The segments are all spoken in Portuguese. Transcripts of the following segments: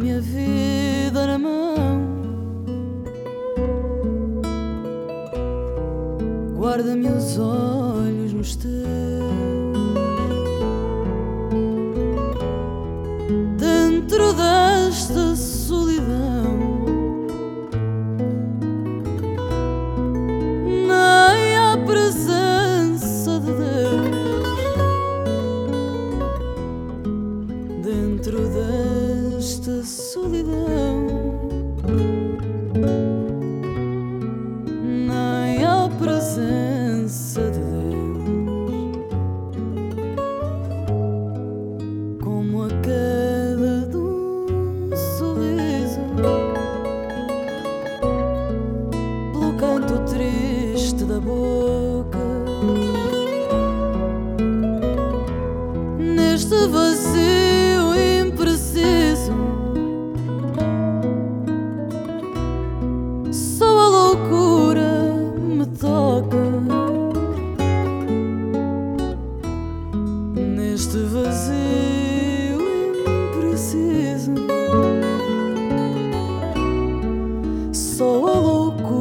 minha vida na mão. Guarda meus olhos nos teus. Boca. Neste vazio impreciso, só a loucura me toca. Neste vazio impreciso, só a loucura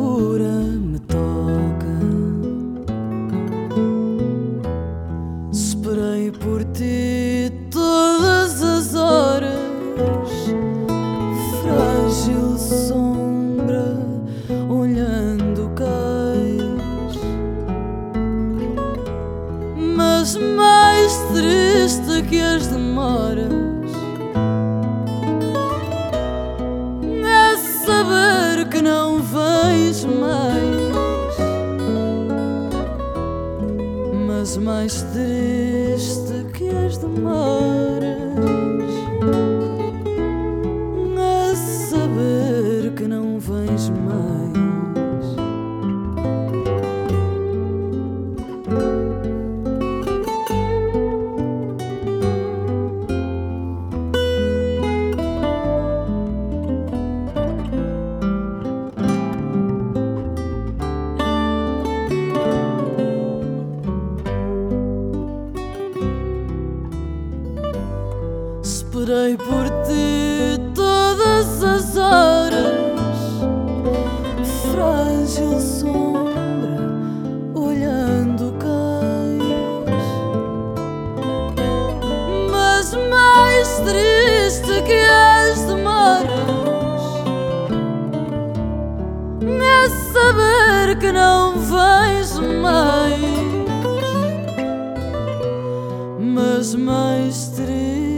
que as demoras. É saber que não vens mais mas mais triste que as demoras Esperei por ti todas as horas, frágil sombra olhando cais, mas mais triste que as demoras. É saber que não vens mais, mas mais triste.